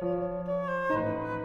Música